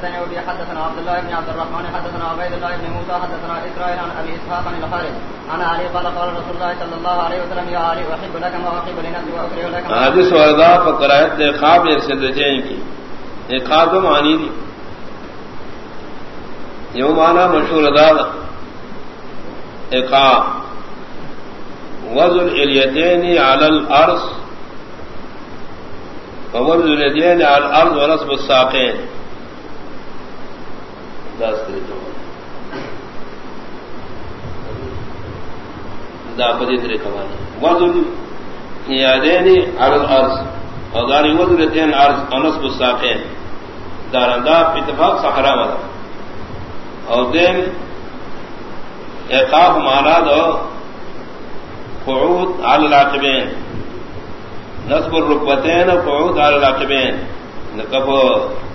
حدثنا عبد الله بن عبد الرحمن حدثنا عبيد الله بن موسى حدثنا اسرائيل عن ابي اسحاق عن الخارج عن علي قال قال رسول الله صلى الله عليه وسلم يا علي احب لك ما احب لنفسي واكره لك حدیث وردا فقرات دے خواب ارسدتین کی ایک خواب معنی دی۔ یو معنی مشہور ادا ایک وزن الیتین علی الارض ووزن الیتین علی الارض ونصب الساقین داس کرے جو دا داپدی ترے کمانے وزن یادینی عرض عرض۔ اور داری وزن تین عرض انس بساقین دارندا اتفاق سخرا والا۔ اور دین اقاف مانا دو قعود على العقبین نصب الرکبتین قعود على العقبین نکف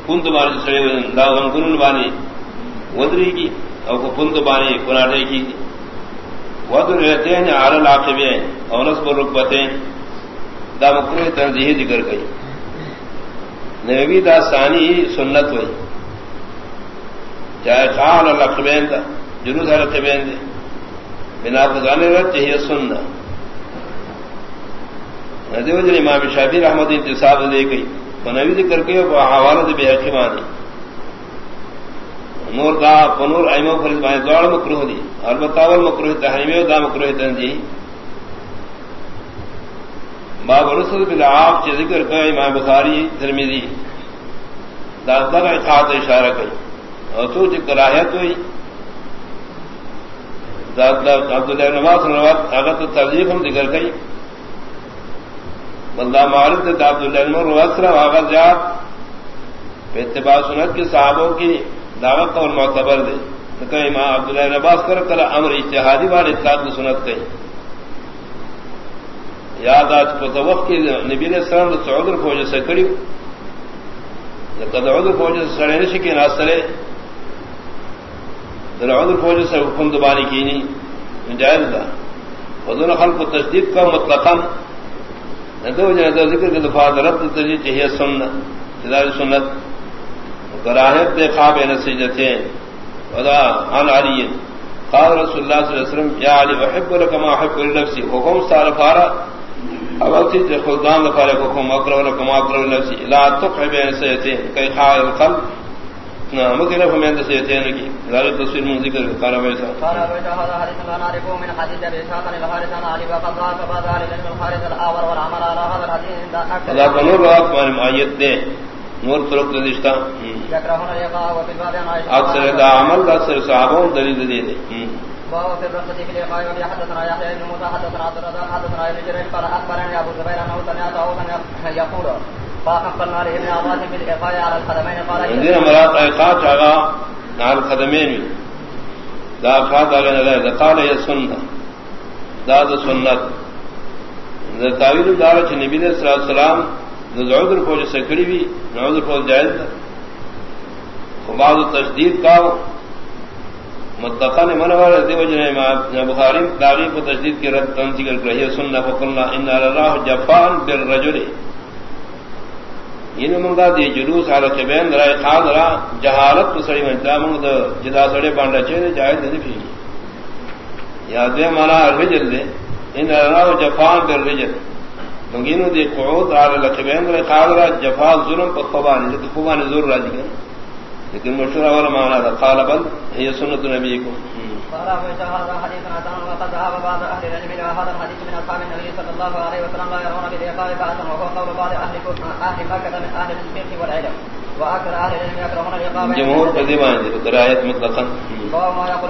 کند بانی سڑے دا غنگنن بانی۔ ودری کی او کو پند بانی کناٹے کی ودر رہتے ہیں آر العاقبے اور نصب رکبتیں دا مکروہ تنظیح ذکر گئی نبی دا ثانی سنت ہوئی چاہے خان العقبین دا جلوس العقبین دے بنا خزانے رت چاہیے سننا نظر وجہ امام شافی رحمت انتصاب دے گئی تو نبی ذکر گئی حوالہ دے بے حقیمانی نور دا پنور ایمو فرض بائیں دوڑ مکروہ دی۔ البتاول مکروہ تحریمی دا مکروہ تنزی باب رسول بالعاف چی ذکر کا امام بخاری ترمیدی دا در اقاعت اشارہ کئی۔ اور تو چی کراہیت ہوئی۔ دا عبداللہ نواز روات اگر تو ترجیح ہم ذکر کئی۔ بندہ معارف دا عبداللہ نواز روات سرہ آغاز زیاد۔ اتباع سنت کے صحابوں کی دعوت اور معتبر دے۔ کہ امام عبداللہ عباس کر کر امر اتحادی والے اطلاق سنت کہیں۔ یاد آج کو تو وقت کی نبی علیہ السلام چودر فوج سے کڑی عدر فوج سے سڑے نشی کے نا سرے عدر فوج سے حکم دبانی کی نہیں جائز تھا ودون خلق کو تجدید کا مطلقا۔ دو جنہ ذکر کے دفاع رد تجدید چاہیے سنت سنت۔ کراہت دے خواب نسجتیں ودا عن علی۔ قال رسول اللہ صلی اللہ علیہ وسلم یا علی احب لکما احب لنفسی۔ حکم سار فارا اوقتی تے خوددان لفارے حکم اقرب لکما اقرب لنفسی۔ لا تقع بین سیتیں کئی خواہ القلب۔ مکر فمین سیتیں کی۔ ذالک تصویر من ذکر قال بیسا قال بیسا هذا حديث لا نعرفه من حديث ابي اسحاق عن الحارث عن علي وقد ضاق بعض اهل العلم الحارث الاول والعمل على هذا الحديث عند اكثر هذا قانون رواه معنی آیت دے نور طرق رشتہ اکثر دا عمل اکثر صحابوں دلیل دے دے. وهو في الرقة في الإقاء وبي حدثنا يحيى بن موسى حدثنا عبد الرزاق حدثنا ابن جرير قال أخبرني أبو زبير أنه سمعت أوفا يقول فأقبلنا لابن عباس في الإقاء على القدمين قال عندنا مرات إقاء شغا على القدمين دا أفاد أغنى لا دا قال يا سنة دا دا سنة دا تاويل دارة النبي صلى الله عليه وسلم عذر فوج سکڑی بھی عذر فوج جائز تھا بعض تشدید کا متقن من والا دیو جن بخاری داغی کو تشدید کی رد تنسی کر رہی سننا فقلنا ان اللہ جفان بالرجل. یہ منگا دی جلوس علی قبین رائے خان را جہالت تو سڑی منتا منگ دا جدا سڑے بانڈا چاہے جائز نہیں پھی یا دے مانا الرجل دے ان اللہ جفان بالرجل. مگینو دی قعود على لقبین رائے خان را جفا ظلم پر خوبانی خوبانی ظلم راجی گئے لیکن مشہور والا معنی تھا قال بل هي سنت نبيكم قال ابو هذا حديث حسن وقد ذهب بعض اهل العلم الى هذا الحديث من اصحاب النبي صلى الله عليه وسلم لا يرون بالايقاع باسا وهو قول بعض اهل اهل مكه من اهل الفقه والعلم. واكثر اهل العلم يكرهون الايقاع جمهور قديما كراهيه مطلقا. وما يقول